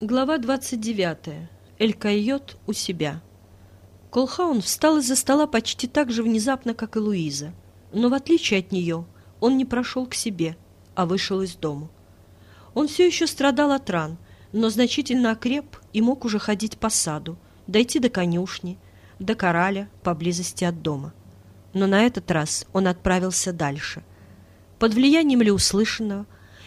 Глава 29. Эль Койот у себя. Колхаун встал из-за стола почти так же внезапно, как и Луиза. Но в отличие от нее, он не прошел к себе, а вышел из дому. Он все еще страдал от ран, но значительно окреп и мог уже ходить по саду, дойти до конюшни, до кораля поблизости от дома. Но на этот раз он отправился дальше. Под влиянием ли услышанного,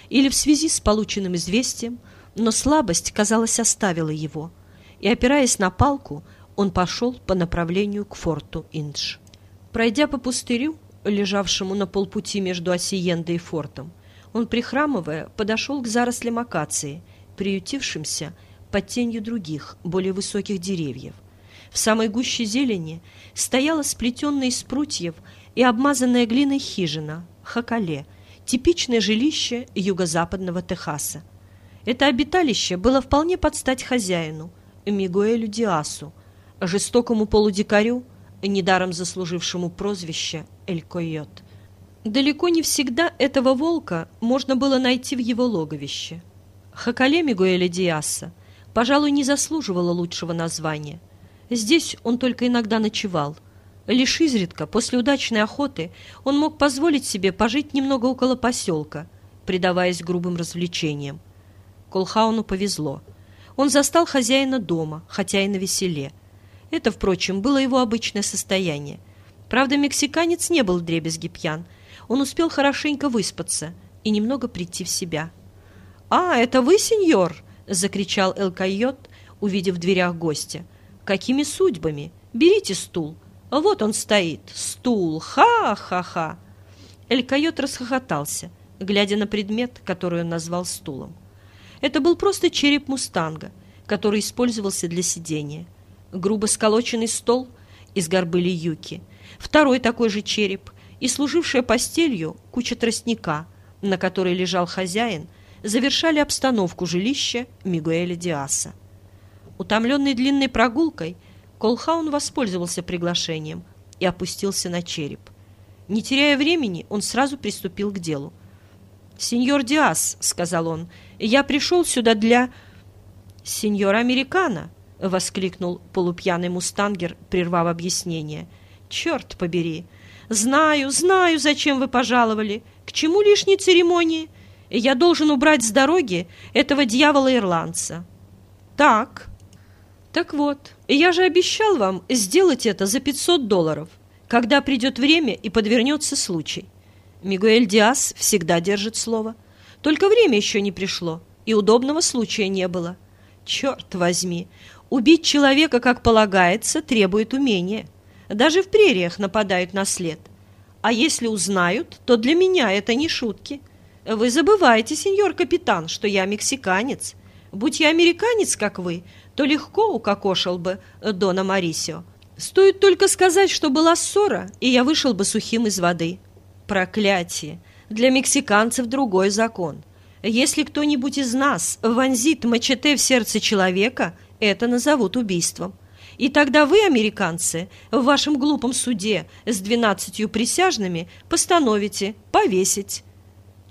или в связи с полученным известием – но слабость, казалось, оставила его, и, опираясь на палку, он пошел по направлению к форту Индж. Пройдя по пустырю, лежавшему на полпути между Осиендой и фортом, он, прихрамывая, подошел к зарослям акации, приютившимся под тенью других, более высоких деревьев. В самой гуще зелени стояла сплетенная из прутьев и обмазанная глиной хижина, хакале, типичное жилище юго-западного Техаса. Это обиталище было вполне под стать хозяину, Мигуэлю Диасу, жестокому полудикарю, недаром заслужившему прозвище Эль Койот. Далеко не всегда этого волка можно было найти в его логовище. Хакале Мигуэля Диаса, пожалуй, не заслуживала лучшего названия. Здесь он только иногда ночевал. Лишь изредка, после удачной охоты, он мог позволить себе пожить немного около поселка, предаваясь грубым развлечениям. Колхауну повезло. Он застал хозяина дома, хотя и на веселе. Это, впрочем, было его обычное состояние. Правда, мексиканец не был дребезги пьян. Он успел хорошенько выспаться и немного прийти в себя. «А, это вы, сеньор?» — закричал Эл Койот, увидев в дверях гостя. «Какими судьбами? Берите стул. Вот он стоит. Стул. Ха-ха-ха!» Эль Койот расхохотался, глядя на предмет, который он назвал стулом. Это был просто череп мустанга, который использовался для сидения. Грубо сколоченный стол из горбыли юки, второй такой же череп и служившая постелью куча тростника, на которой лежал хозяин, завершали обстановку жилища Мигуэля Диаса. Утомленный длинной прогулкой, Колхаун воспользовался приглашением и опустился на череп. Не теряя времени, он сразу приступил к делу. «Сеньор Диас», — сказал он, — «я пришел сюда для...» «Сеньор Американо», — воскликнул полупьяный мустангер, прервав объяснение. «Черт побери! Знаю, знаю, зачем вы пожаловали. К чему лишние церемонии? Я должен убрать с дороги этого дьявола-ирландца». «Так». «Так вот, я же обещал вам сделать это за 500 долларов, когда придет время и подвернется случай». Мигуэль Диас всегда держит слово. Только время еще не пришло, и удобного случая не было. Черт возьми, убить человека, как полагается, требует умения. Даже в прериях нападают на след. А если узнают, то для меня это не шутки. Вы забываете, сеньор капитан, что я мексиканец. Будь я американец, как вы, то легко укокошил бы Дона Марисио. Стоит только сказать, что была ссора, и я вышел бы сухим из воды. Проклятие! Для мексиканцев другой закон. Если кто-нибудь из нас вонзит мачете в сердце человека, это назовут убийством. И тогда вы, американцы, в вашем глупом суде с двенадцатью присяжными постановите повесить.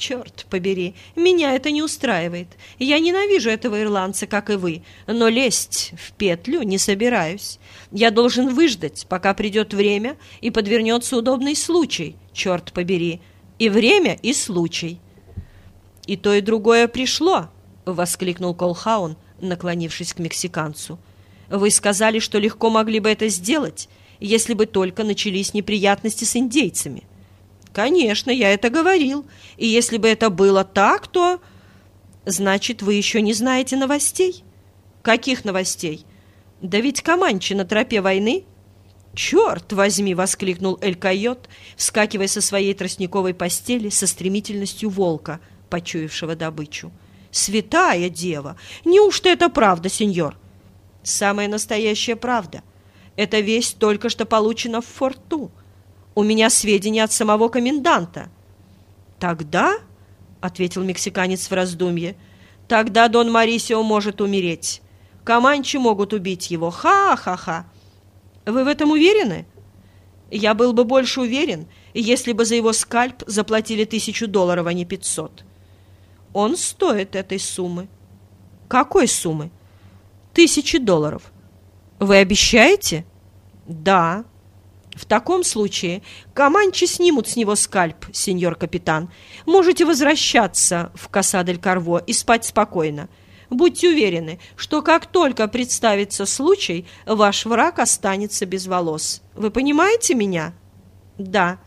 Черт побери, меня это не устраивает. Я ненавижу этого ирландца, как и вы, но лезть в петлю не собираюсь. Я должен выждать, пока придет время и подвернется удобный случай, черт побери, и время, и случай. И то, и другое пришло, — воскликнул Колхаун, наклонившись к мексиканцу. Вы сказали, что легко могли бы это сделать, если бы только начались неприятности с индейцами. Конечно, я это говорил, и если бы это было так, то... Значит, вы еще не знаете новостей? Каких новостей? Да ведь Каманчи на тропе войны «Черт возьми!» — воскликнул Эль Койот, вскакивая со своей тростниковой постели со стремительностью волка, почуявшего добычу. «Святая дева! Неужто это правда, сеньор?» «Самая настоящая правда. Эта весть только что получена в форту. У меня сведения от самого коменданта». «Тогда?» — ответил мексиканец в раздумье. «Тогда Дон Марисио может умереть. Команчи могут убить его. Ха-ха-ха!» Вы в этом уверены? Я был бы больше уверен, если бы за его скальп заплатили тысячу долларов, а не пятьсот. Он стоит этой суммы. Какой суммы? Тысячи долларов. Вы обещаете? Да. В таком случае Каманчи снимут с него скальп, сеньор капитан. Можете возвращаться в Касадель-Карво и спать спокойно. Будьте уверены, что как только представится случай, ваш враг останется без волос. Вы понимаете меня? Да.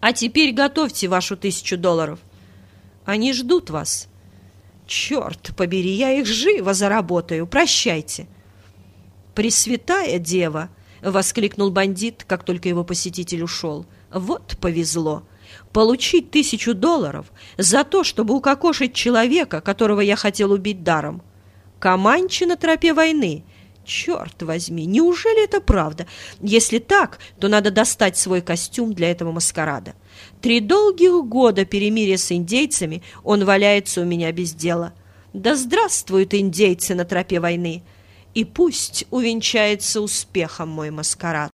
А теперь готовьте вашу тысячу долларов. Они ждут вас. Черт побери, я их живо заработаю. Прощайте. Пресвятая дева! — воскликнул бандит, как только его посетитель ушел. «Вот повезло! Получить тысячу долларов за то, чтобы укокошить человека, которого я хотел убить даром. Каманчи на тропе войны. Черт возьми, неужели это правда? Если так, то надо достать свой костюм для этого маскарада. Три долгих года перемирия с индейцами он валяется у меня без дела. Да здравствуют индейцы на тропе войны!» И пусть увенчается успехом мой маскарад.